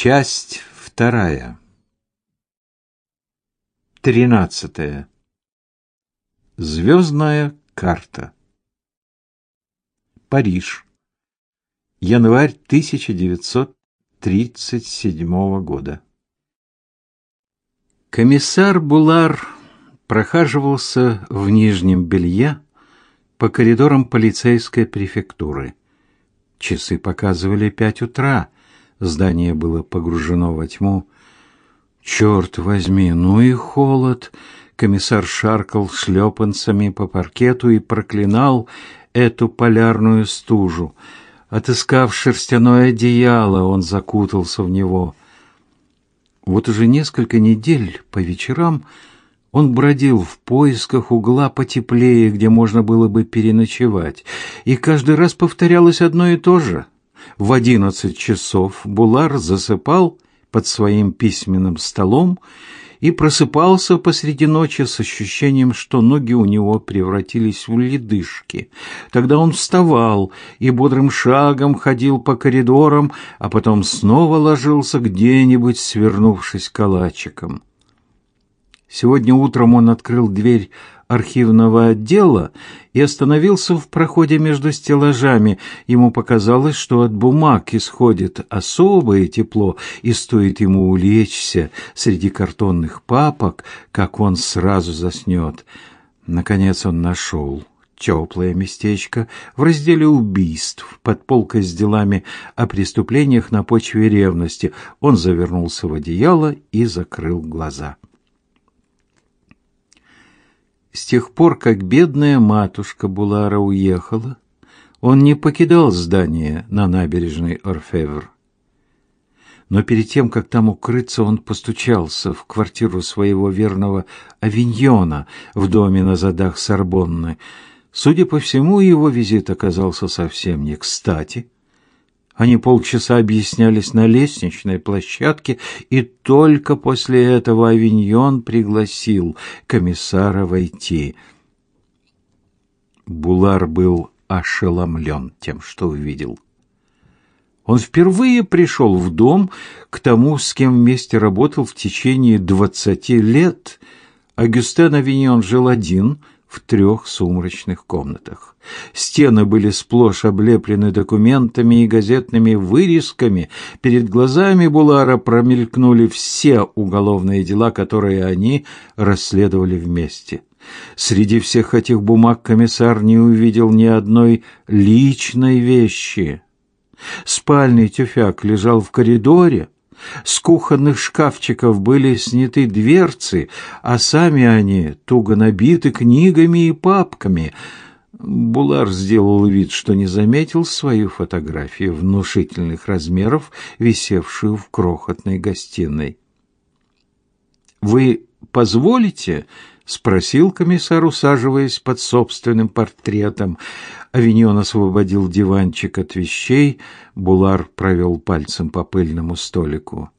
Часть вторая. Тринадцатая. Звездная карта. Париж. Январь 1937 года. Комиссар Булар прохаживался в нижнем белье по коридорам полицейской префектуры. Часы показывали пять утра. Здание было погружено во тьму. Черт возьми, ну и холод! Комиссар шаркал шлепанцами по паркету и проклинал эту полярную стужу. Отыскав шерстяное одеяло, он закутался в него. Вот уже несколько недель по вечерам он бродил в поисках угла потеплее, где можно было бы переночевать, и каждый раз повторялось одно и то же. В одиннадцать часов Булар засыпал под своим письменным столом и просыпался посреди ночи с ощущением, что ноги у него превратились в ледышки. Тогда он вставал и бодрым шагом ходил по коридорам, а потом снова ложился где-нибудь, свернувшись калачиком. Сегодня утром он открыл дверь архивного отдела и остановился в проходе между стеллажами. Ему показалось, что от бумаг исходит особое тепло, и стоит ему улечься среди картонных папок, как он сразу заснет. Наконец он нашел теплое местечко в разделе убийств под полкой с делами о преступлениях на почве ревности. Он завернулся в одеяло и закрыл глаза. С тех пор, как бедная матушка Булара уехала, он не покидал здание на набережной Орфевр. Но перед тем, как там укрыться, он постучался в квартиру своего верного Авиньона в доме на задах Сорбонны. Судя по всему, его визит оказался совсем не кстати. Они полчаса объяснялись на лестничной площадке, и только после этого Авиньон пригласил комиссара войти. Булар был ошеломлен тем, что увидел. Он впервые пришел в дом к тому, с кем вместе работал в течение двадцати лет. Агюстен Авиньон жил один — в трех сумрачных комнатах. Стены были сплошь облеплены документами и газетными вырезками. Перед глазами Булара промелькнули все уголовные дела, которые они расследовали вместе. Среди всех этих бумаг комиссар не увидел ни одной личной вещи. Спальный тюфяк лежал в коридоре, с кухонных шкафчиков были сняты дверцы, а сами они туго набиты книгами и папками. Булар сделал вид, что не заметил свою фотографию внушительных размеров, висевшую в крохотной гостиной. «Вы позволите?» — спросил комиссар, усаживаясь под собственным портретом. Авиньон освободил диванчик от вещей, Булар провел пальцем по пыльному столику.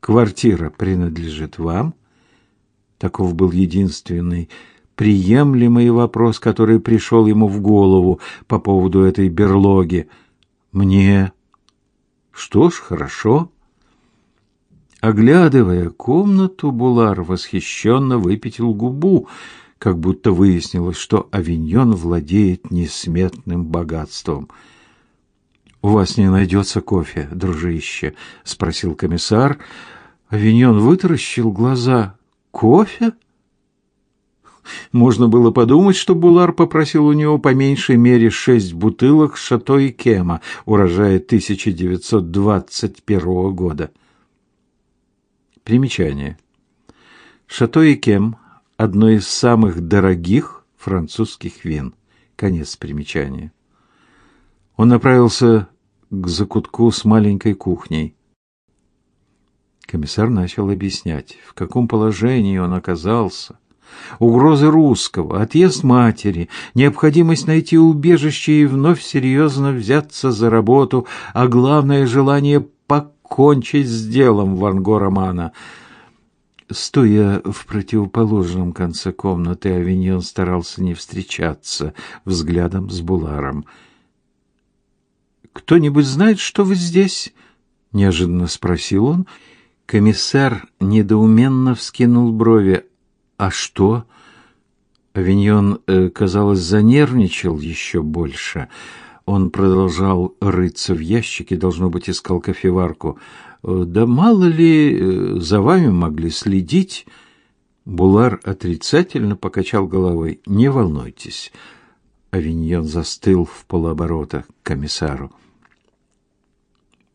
«Квартира принадлежит вам?» Таков был единственный приемлемый вопрос, который пришел ему в голову по поводу этой берлоги. «Мне...» «Что ж, хорошо». Оглядывая комнату, Булар восхищенно выпятил губу, как будто выяснилось, что Авиньон владеет несметным богатством. «У вас не найдется кофе, дружище?» — спросил комиссар. Авиньон вытаращил глаза. «Кофе?» Можно было подумать, что Булар попросил у него по меньшей мере шесть бутылок Шато и Кема, урожая 1921 года. Примечание. Шато и Кем одно из самых дорогих французских вин. Конец примечания. Он направился к закутку с маленькой кухней. Комиссар начал объяснять, в каком положении он оказался. Угрозы русского, отъезд матери, необходимость найти убежище и вновь серьезно взяться за работу, а главное желание покончить с делом Ванго Романа — Стоя в противоположном конце комнаты, Авиньон старался не встречаться взглядом с Буларом. «Кто-нибудь знает, что вы здесь?» неожиданно спросил он. Комиссар недоуменно вскинул брови. А что? Авиньон, э, казалось, занервничал еще больше. Он продолжал рыться в ящике, должно быть, искал кофеварку. «Э, да мало ли э, за вами могли следить. Булар отрицательно покачал головой. Не волнуйтесь. Авиньон застыл в полоборота к комиссару.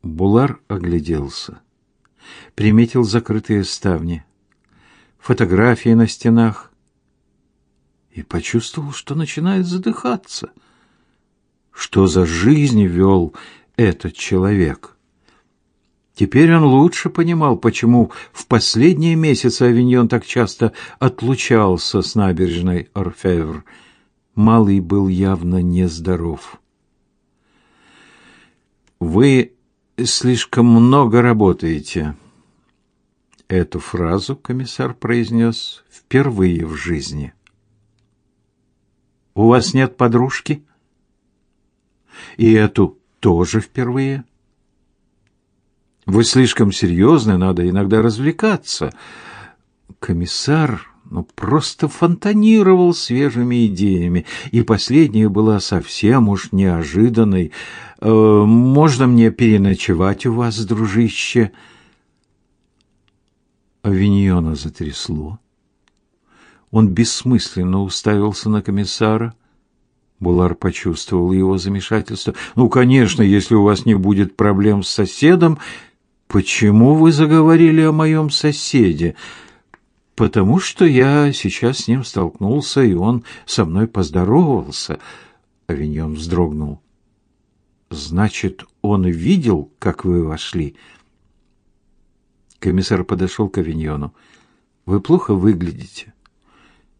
Булар огляделся. Приметил закрытые ставни, фотографии на стенах и почувствовал, что начинает задыхаться. Что за жизнь вел этот человек? Теперь он лучше понимал, почему в последние месяцы Авиньон так часто отлучался с набережной Орфевр. Малый был явно нездоров. «Вы слишком много работаете». Эту фразу комиссар произнес впервые в жизни. «У вас нет подружки?» «И эту тоже впервые?» «Вы слишком серьезны, надо иногда развлекаться». Комиссар ну, просто фонтанировал свежими идеями, и последняя была совсем уж неожиданной. «Э, «Можно мне переночевать у вас, дружище?» Авиньона затрясло. Он бессмысленно уставился на комиссара. Булар почувствовал его замешательство. «Ну, конечно, если у вас не будет проблем с соседом...» «Почему вы заговорили о моем соседе?» потому что я сейчас с ним столкнулся, и он со мной поздоровался. Авиньон вздрогнул. Значит, он видел, как вы вошли? Комиссар подошел к Авиньону. Вы плохо выглядите.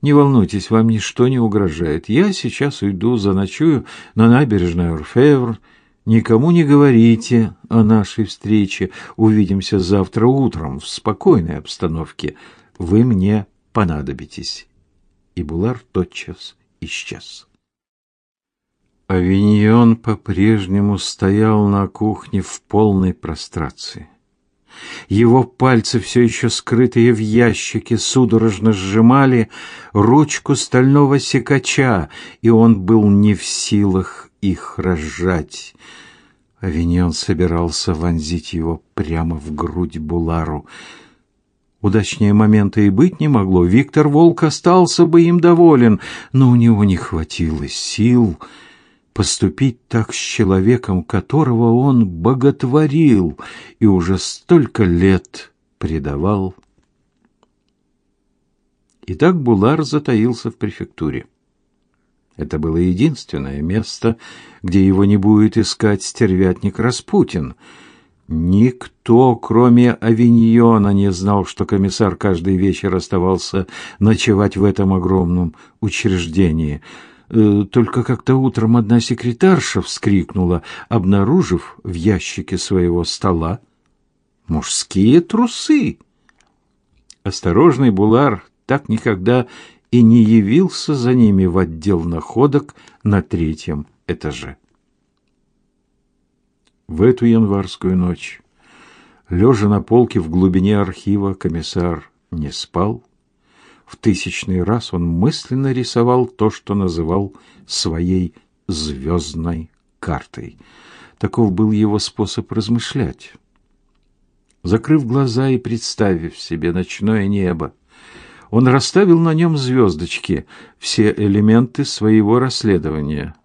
Не волнуйтесь, вам ничто не угрожает. Я сейчас уйду, заночую на набережной Орфевр. Никому не говорите о нашей встрече. Увидимся завтра утром в спокойной обстановке вы мне понадобитесь. И Булар тотчас исчез. Авиньон по-прежнему стоял на кухне в полной прострации. Его пальцы, все еще скрытые в ящике, судорожно сжимали ручку стального секача, и он был не в силах их разжать. Авиньон собирался вонзить его прямо в грудь Булару. Удачнее момента и быть не могло. Виктор Волк остался бы им доволен, но у него не хватило сил поступить так с человеком, которого он боготворил и уже столько лет предавал. Итак, Булар затаился в префектуре. Это было единственное место, где его не будет искать стервятник Распутин — Никто, кроме Авиньона, не знал, что комиссар каждый вечер оставался ночевать в этом огромном учреждении. Э, только как-то утром одна секретарша вскрикнула, обнаружив в ящике своего стола мужские трусы. Осторожный Булар так никогда и не явился за ними в отдел находок на третьем этаже в эту январскую ночь. Лежа на полке в глубине архива, комиссар не спал. В тысячный раз он мысленно рисовал то, что называл своей звездной картой. Таков был его способ размышлять. Закрыв глаза и представив себе ночное небо, он расставил на нем звездочки, все элементы своего расследования.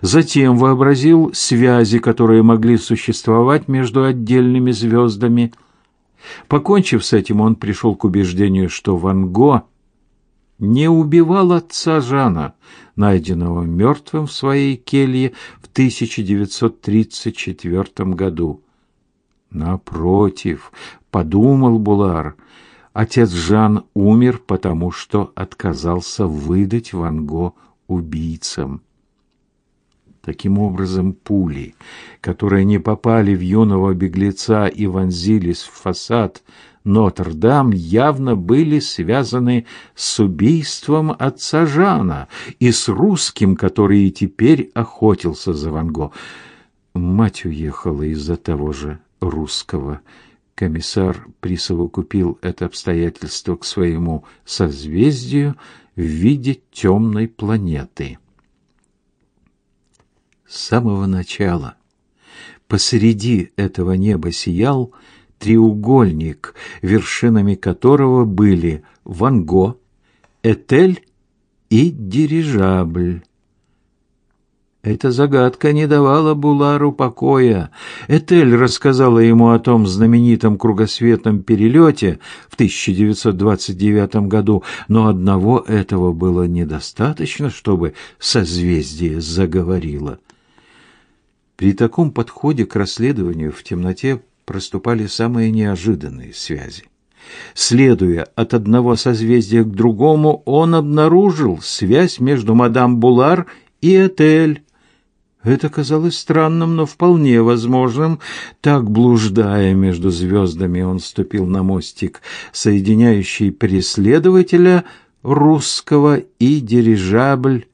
Затем вообразил связи, которые могли существовать между отдельными звездами. Покончив с этим, он пришел к убеждению, что Ван Го не убивал отца Жана, найденного мертвым в своей келье в 1934 году. Напротив, подумал Булар, отец Жан умер, потому что отказался выдать Ван Го убийцам. Таким образом, пули, которые не попали в юного беглеца и вонзились в фасад Нотр-Дам, явно были связаны с убийством отца Жана и с русским, который теперь охотился за Ван Го. Мать уехала из-за того же русского. Комиссар присовокупил это обстоятельство к своему созвездию в виде темной планеты. С самого начала посреди этого неба сиял треугольник, вершинами которого были Ван Го, Этель и дирижабль. Эта загадка не давала Булару покоя. Этель рассказала ему о том знаменитом кругосветном перелете в 1929 году, но одного этого было недостаточно, чтобы созвездие заговорило. При таком подходе к расследованию в темноте проступали самые неожиданные связи. Следуя от одного созвездия к другому, он обнаружил связь между мадам Булар и Этель. Это казалось странным, но вполне возможным. Так, блуждая между звездами, он ступил на мостик, соединяющий преследователя русского и дирижабль.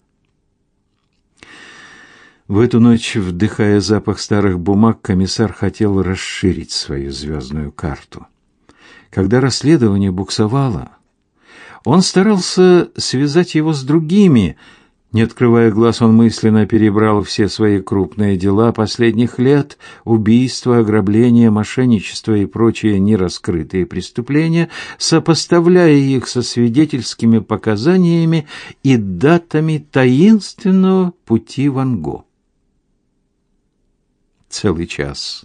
В эту ночь, вдыхая запах старых бумаг, комиссар хотел расширить свою звездную карту. Когда расследование буксовало, он старался связать его с другими – не открывая глаз, он мысленно перебрал все свои крупные дела последних лет: убийства, ограбления, мошенничество и прочие нераскрытые преступления, сопоставляя их со свидетельскими показаниями и датами таинственного пути Ван Го. Целый час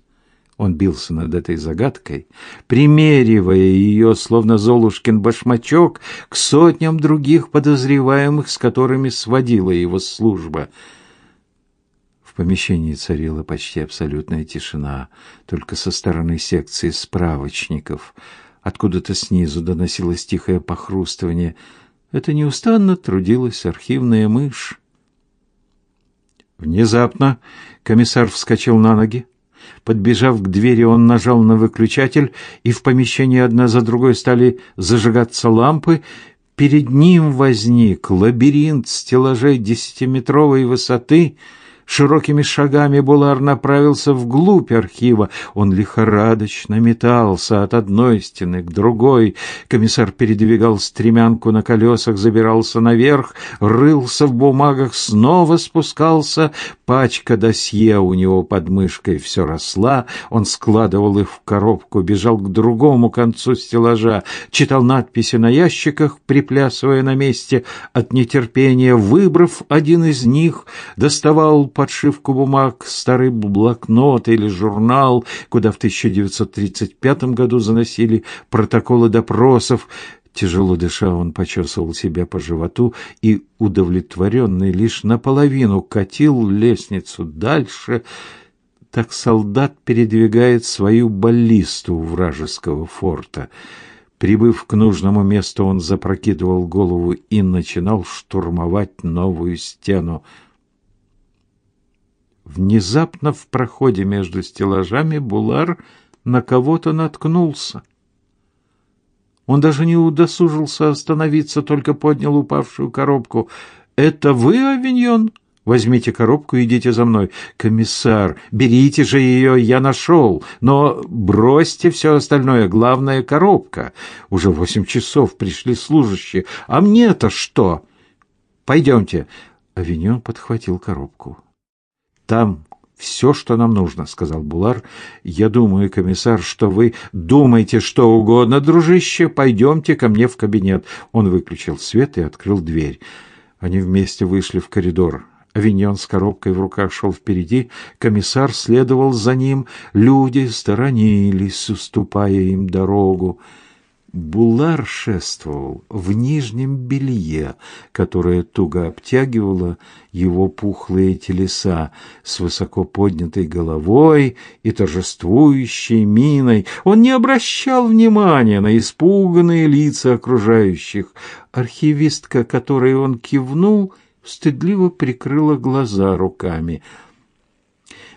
он бился над этой загадкой, примеривая ее, словно Золушкин башмачок, к сотням других подозреваемых, с которыми сводила его служба. В помещении царила почти абсолютная тишина, только со стороны секции справочников. Откуда-то снизу доносилось тихое похрустывание. Это неустанно трудилась архивная мышь. Внезапно комиссар вскочил на ноги. Подбежав к двери, он нажал на выключатель, и в помещении одна за другой стали зажигаться лампы. Перед ним возник лабиринт стеллажей десятиметровой высоты — Широкими шагами Булар направился вглубь архива. Он лихорадочно метался от одной стены к другой. Комиссар передвигал стремянку на колесах, забирался наверх, рылся в бумагах, снова спускался. Пачка досье у него под мышкой все росла. Он складывал их в коробку, бежал к другому концу стеллажа, читал надписи на ящиках, приплясывая на месте от нетерпения. Выбрав один из них, доставал подшивку бумаг, старый блокнот или журнал, куда в 1935 году заносили протоколы допросов. Тяжело дыша, он почесывал себя по животу и, удовлетворенный лишь наполовину, катил лестницу дальше. Так солдат передвигает свою баллисту вражеского форта. Прибыв к нужному месту, он запрокидывал голову и начинал штурмовать новую стену. Внезапно в проходе между стеллажами Булар на кого-то наткнулся. Он даже не удосужился остановиться, только поднял упавшую коробку. «Это вы, Авиньон?» Возьмите коробку и идите за мной. Комиссар, берите же ее, я нашел. Но бросьте все остальное, главное — коробка. Уже восемь часов пришли служащие. А мне-то что? Пойдемте. Авиньон подхватил коробку. Там все, что нам нужно, сказал Булар. Я думаю, комиссар, что вы думаете что угодно, дружище. Пойдемте ко мне в кабинет. Он выключил свет и открыл дверь. Они вместе вышли в коридор. Авиньон с коробкой в руках шел впереди, комиссар следовал за ним, люди сторонились, уступая им дорогу. Булар шествовал в нижнем белье, которое туго обтягивало его пухлые телеса, с высоко поднятой головой и торжествующей миной. Он не обращал внимания на испуганные лица окружающих. Архивистка, которой он кивнул, стыдливо прикрыла глаза руками.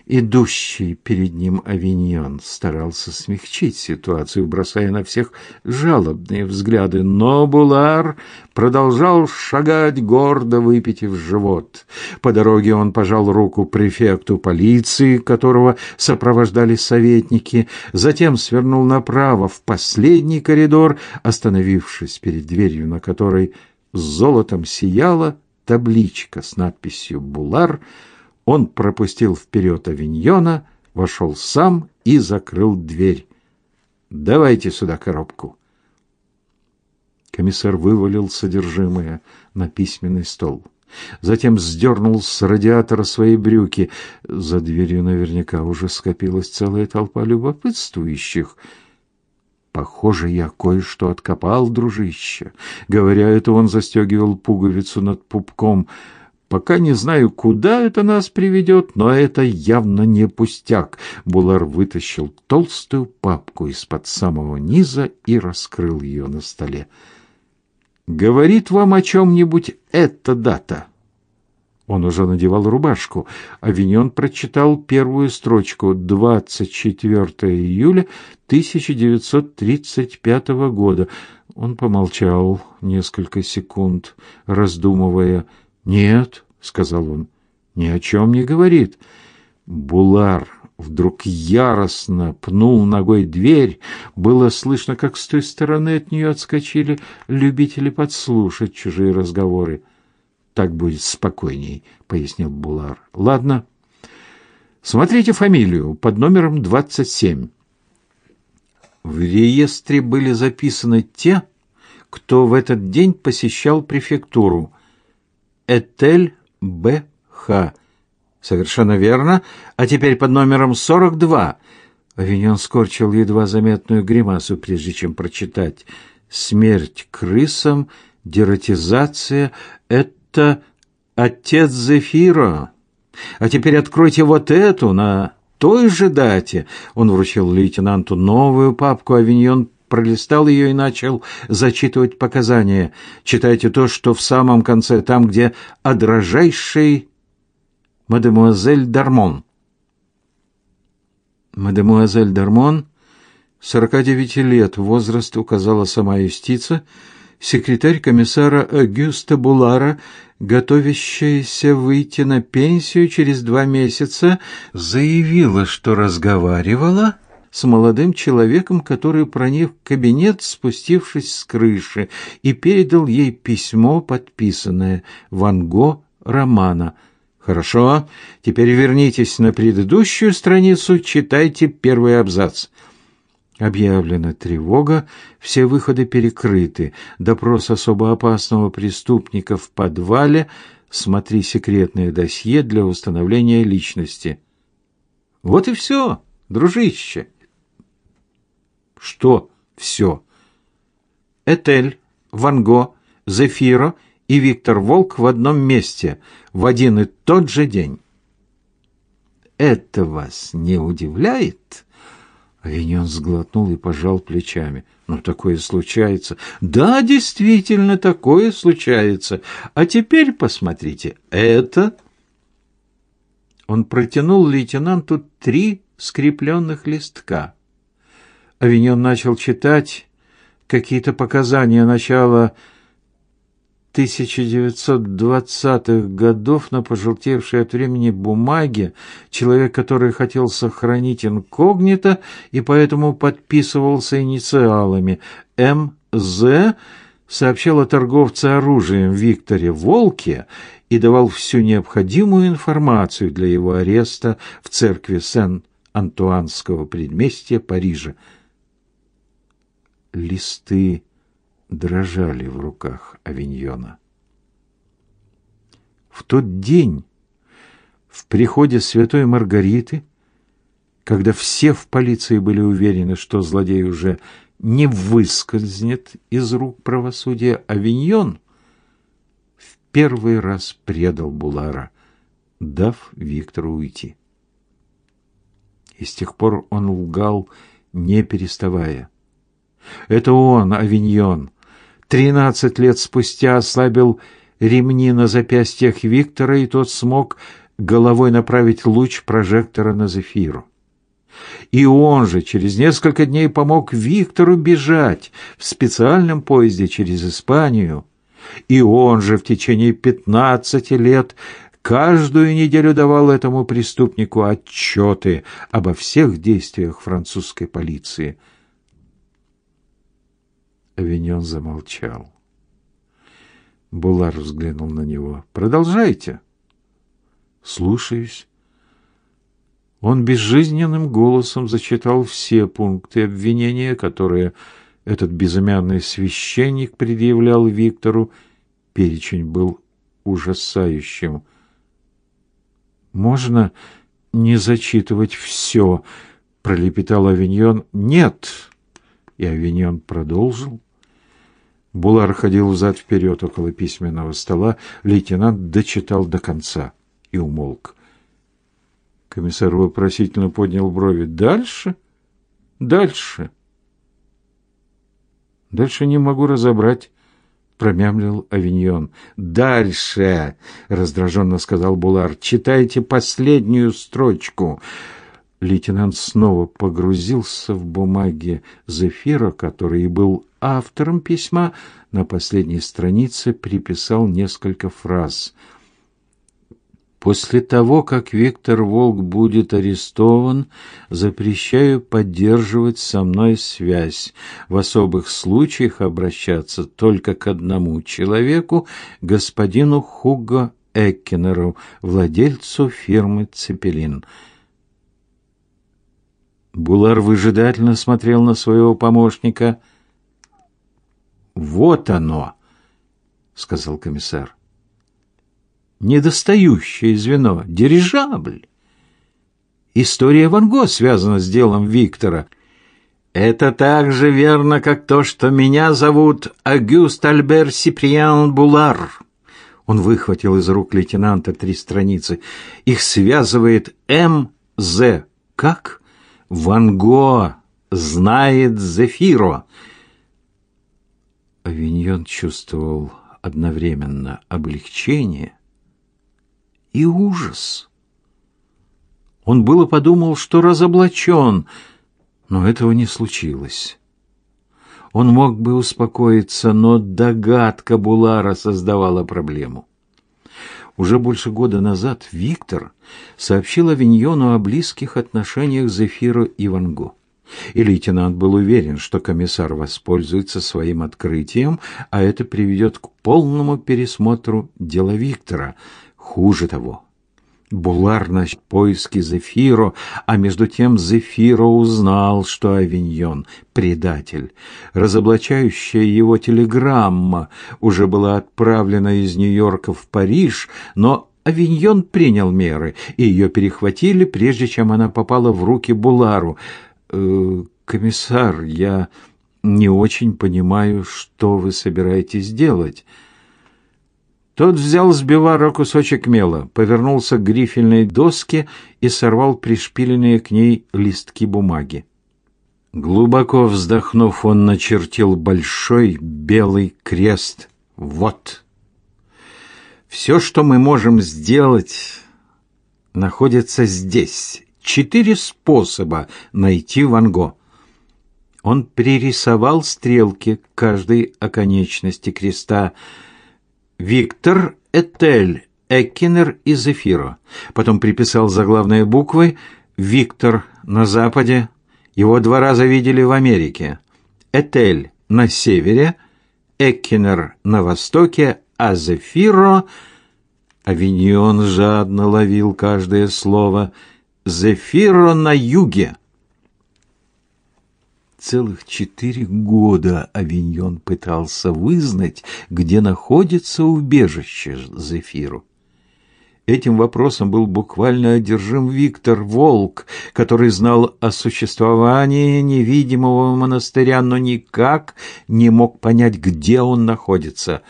Идущий перед ним Авиньон старался смягчить ситуацию, бросая на всех жалобные взгляды, но Булар продолжал шагать, гордо выпитив живот. По дороге он пожал руку префекту полиции, которого сопровождали советники, затем свернул направо в последний коридор, остановившись перед дверью, на которой золотом сияла табличка с надписью «Булар», он пропустил вперед авиньона, вошел сам и закрыл дверь. «Давайте сюда коробку». Комиссар вывалил содержимое на письменный стол. Затем сдернул с радиатора свои брюки. За дверью наверняка уже скопилась целая толпа любопытствующих. Похоже, я кое-что откопал, дружище. Говоря это, он застегивал пуговицу над пупком — Пока не знаю, куда это нас приведет, но это явно не пустяк. Булар вытащил толстую папку из-под самого низа и раскрыл ее на столе. Говорит вам о чем-нибудь эта дата? Он уже надевал рубашку. Авиньон прочитал первую строчку 24 июля 1935 года. Он помолчал несколько секунд, раздумывая, «Нет», — сказал он, — «ни о чем не говорит». Булар вдруг яростно пнул ногой дверь. Было слышно, как с той стороны от нее отскочили любители подслушать чужие разговоры. «Так будет спокойней», — пояснил Булар. «Ладно. Смотрите фамилию под номером 27». В реестре были записаны те, кто в этот день посещал префектуру. Этель Б.Х. Совершенно верно. А теперь под номером 42. Авиньон скорчил едва заметную гримасу, прежде чем прочитать. Смерть крысам, дератизация — это отец Зефира. А теперь откройте вот эту на той же дате. Он вручил лейтенанту новую папку, Авиньон пролистал ее и начал зачитывать показания. Читайте то, что в самом конце, там, где «О мадемуазель Дармон». Мадемуазель Дармон, 49 лет, возраст указала сама юстиция, секретарь комиссара Агюста Булара, готовящаяся выйти на пенсию через два месяца, заявила, что разговаривала с молодым человеком, который проник в кабинет, спустившись с крыши, и передал ей письмо, подписанное «Ван Го Романа». «Хорошо, теперь вернитесь на предыдущую страницу, читайте первый абзац». Объявлена тревога, все выходы перекрыты. Допрос особо опасного преступника в подвале. Смотри секретное досье для установления личности. Вот и все, дружище. Что все? Этель, Ван Го, Зефиро и Виктор Волк в одном месте в один и тот же день. Это вас не удивляет? Авиньон сглотнул и пожал плечами. Ну, такое случается. Да, действительно, такое случается. А теперь посмотрите, это... Он протянул лейтенанту три скрепленных листка. Авиньон начал читать какие-то показания начала 1920-х годов на пожелтевшей от времени бумаге, человек, который хотел сохранить инкогнито и поэтому подписывался инициалами. МЗ, сообщал о торговце оружием Викторе Волке и давал всю необходимую информацию для его ареста в церкви Сен-Антуанского предместья Парижа листы дрожали в руках Авиньона. В тот день, в приходе святой Маргариты, когда все в полиции были уверены, что злодей уже не выскользнет из рук правосудия, Авиньон в первый раз предал Булара, дав Виктору уйти. И с тех пор он лгал, не переставая. Это он, Авиньон. Тринадцать лет спустя ослабил ремни на запястьях Виктора, и тот смог головой направить луч прожектора на Зефиру. И он же через несколько дней помог Виктору бежать в специальном поезде через Испанию. И он же в течение пятнадцати лет каждую неделю давал этому преступнику отчеты обо всех действиях французской полиции. Авиньон замолчал. Булар взглянул на него. «Продолжайте». «Слушаюсь». Он безжизненным голосом зачитал все пункты обвинения, которые этот безымянный священник предъявлял Виктору. Перечень был ужасающим. «Можно не зачитывать все?» — пролепетал Авиньон. «Нет!» — и Авиньон продолжил. Булар ходил взад-вперед около письменного стола. Лейтенант дочитал до конца и умолк. Комиссар вопросительно поднял брови. «Дальше? Дальше?» «Дальше не могу разобрать», — промямлил Авиньон. «Дальше!» — раздраженно сказал Булар. «Читайте последнюю строчку». Лейтенант снова погрузился в бумаги Зефира, который и был автором письма, на последней странице приписал несколько фраз. После того, как Виктор Волк будет арестован, запрещаю поддерживать со мной связь. В особых случаях обращаться только к одному человеку, господину Хуго Эккенеру, владельцу фирмы Цепелин. Булар выжидательно смотрел на своего помощника. Вот оно, сказал комиссар. Недостающее звено дирижабль. История Ван Го связана с делом Виктора. Это так же верно, как то, что меня зовут Агюст Альбер Сиприан Булар. Он выхватил из рук лейтенанта три страницы. Их связывает М.З. Как? Ван Го знает Зефиро. Авиньон чувствовал одновременно облегчение и ужас. Он было подумал, что разоблачен, но этого не случилось. Он мог бы успокоиться, но догадка Булара создавала проблему. Уже больше года назад Виктор сообщил Авиньону о близких отношениях Зефира и Ван Го. И лейтенант был уверен, что комиссар воспользуется своим открытием, а это приведет к полному пересмотру дела Виктора. Хуже того, Булар начал поиски Зефиро, а между тем Зефиро узнал, что Авиньон — предатель. Разоблачающая его телеграмма уже была отправлена из Нью-Йорка в Париж, но Авиньон принял меры, и ее перехватили, прежде чем она попала в руки Булару — э, комиссар, я не очень понимаю, что вы собираетесь делать. Тот взял с бивара кусочек мела, повернулся к грифельной доске и сорвал пришпиленные к ней листки бумаги. Глубоко вздохнув, он начертил большой белый крест. Вот. Все, что мы можем сделать, находится здесь, четыре способа найти Ван Го. Он пририсовал стрелки к каждой оконечности креста. Виктор Этель, Эккинер и Зефиро. Потом приписал заглавные буквы Виктор на западе. Его два раза видели в Америке. Этель на севере, Эккинер на востоке, а Зефиро... Авиньон жадно ловил каждое слово — Зефиро на юге. Целых четыре года Авиньон пытался вызнать, где находится убежище Зефиру. Этим вопросом был буквально одержим Виктор Волк, который знал о существовании невидимого монастыря, но никак не мог понять, где он находится.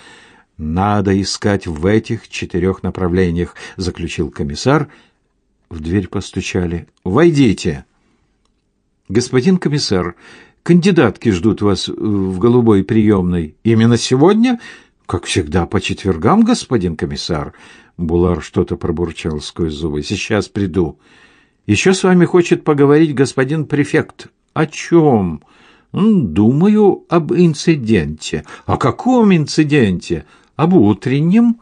«Надо искать в этих четырех направлениях», — заключил комиссар, — в дверь постучали. «Войдите!» «Господин комиссар, кандидатки ждут вас в голубой приемной. Именно сегодня?» «Как всегда, по четвергам, господин комиссар. Булар что-то пробурчал сквозь зубы. Сейчас приду. Еще с вами хочет поговорить господин префект. О чем? Думаю об инциденте. О каком инциденте? Об утреннем?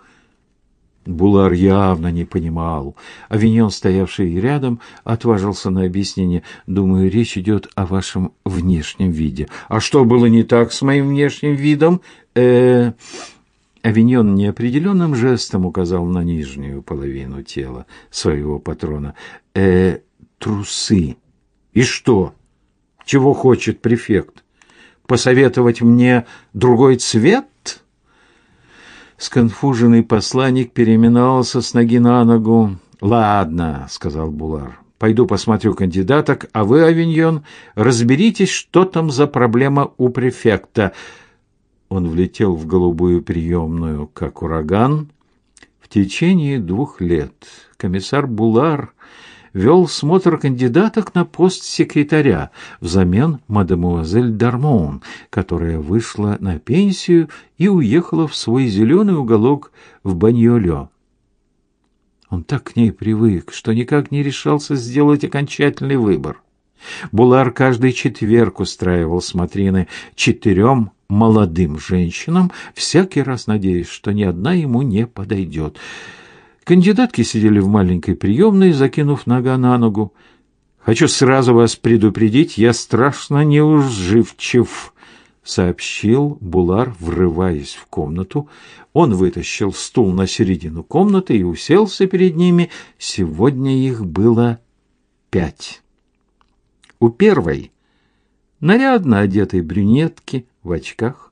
Булар явно не понимал. Авиньон, стоявший рядом, отважился на объяснение. «Думаю, речь идет о вашем внешнем виде». «А что было не так с моим внешним видом?» э Авиньон неопределенным жестом указал на нижнюю половину тела своего патрона. «Э, трусы. И что? Чего хочет префект? Посоветовать мне другой цвет?» Сконфуженный посланник переминался с ноги на ногу. «Ладно», — сказал Булар, — «пойду посмотрю кандидаток, а вы, Авиньон, разберитесь, что там за проблема у префекта». Он влетел в голубую приемную, как ураган. В течение двух лет комиссар Булар вел смотр кандидаток на пост секретаря взамен мадемуазель Дармон, которая вышла на пенсию и уехала в свой зеленый уголок в Баньолё. Он так к ней привык, что никак не решался сделать окончательный выбор. Булар каждый четверг устраивал смотрины четырем молодым женщинам, всякий раз надеясь, что ни одна ему не подойдет. Кандидатки сидели в маленькой приемной, закинув нога на ногу. «Хочу сразу вас предупредить, я страшно неуживчив», — сообщил Булар, врываясь в комнату. Он вытащил стул на середину комнаты и уселся перед ними. Сегодня их было пять. У первой, нарядно одетой брюнетки в очках,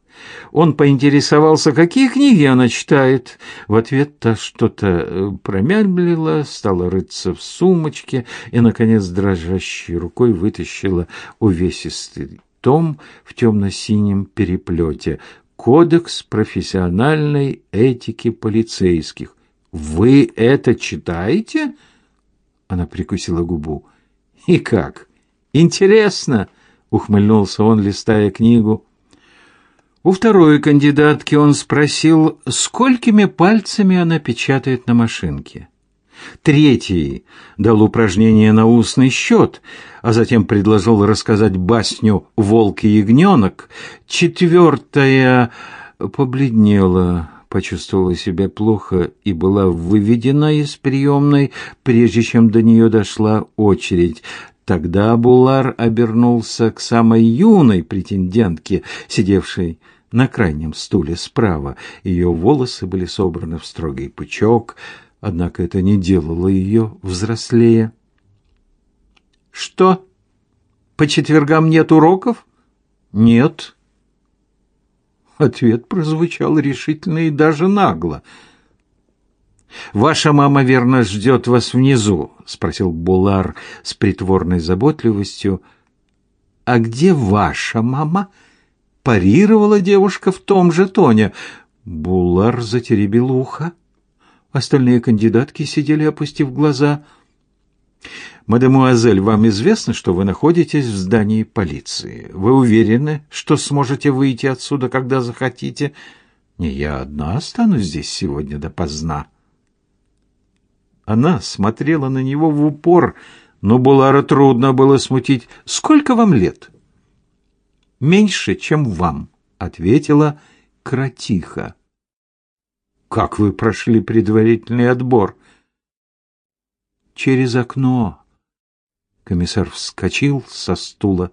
он поинтересовался, какие книги она читает. В ответ та что-то э, промямлила, стала рыться в сумочке и, наконец, дрожащей рукой вытащила увесистый том в темно-синем переплете «Кодекс профессиональной этики полицейских». «Вы это читаете?» Она прикусила губу. «И как? Интересно!» — ухмыльнулся он, листая книгу. У второй кандидатки он спросил, сколькими пальцами она печатает на машинке. Третий дал упражнение на устный счет, а затем предложил рассказать басню «Волк и ягненок». Четвертая побледнела, почувствовала себя плохо и была выведена из приемной, прежде чем до нее дошла очередь. Тогда Булар обернулся к самой юной претендентке, сидевшей на крайнем стуле справа. Ее волосы были собраны в строгий пучок, однако это не делало ее взрослее. «Что? По четвергам нет уроков?» «Нет». Ответ прозвучал решительно и даже нагло — «Ваша мама, верно, ждет вас внизу?» — спросил Булар с притворной заботливостью. «А где ваша мама?» — парировала девушка в том же тоне. Булар затеребил ухо. Остальные кандидатки сидели, опустив глаза. «Мадемуазель, вам известно, что вы находитесь в здании полиции. Вы уверены, что сможете выйти отсюда, когда захотите?» «Не я одна останусь здесь сегодня допоздна». Она смотрела на него в упор, но Булара трудно было смутить. «Сколько вам лет?» «Меньше, чем вам», — ответила Кратиха. «Как вы прошли предварительный отбор?» «Через окно». Комиссар вскочил со стула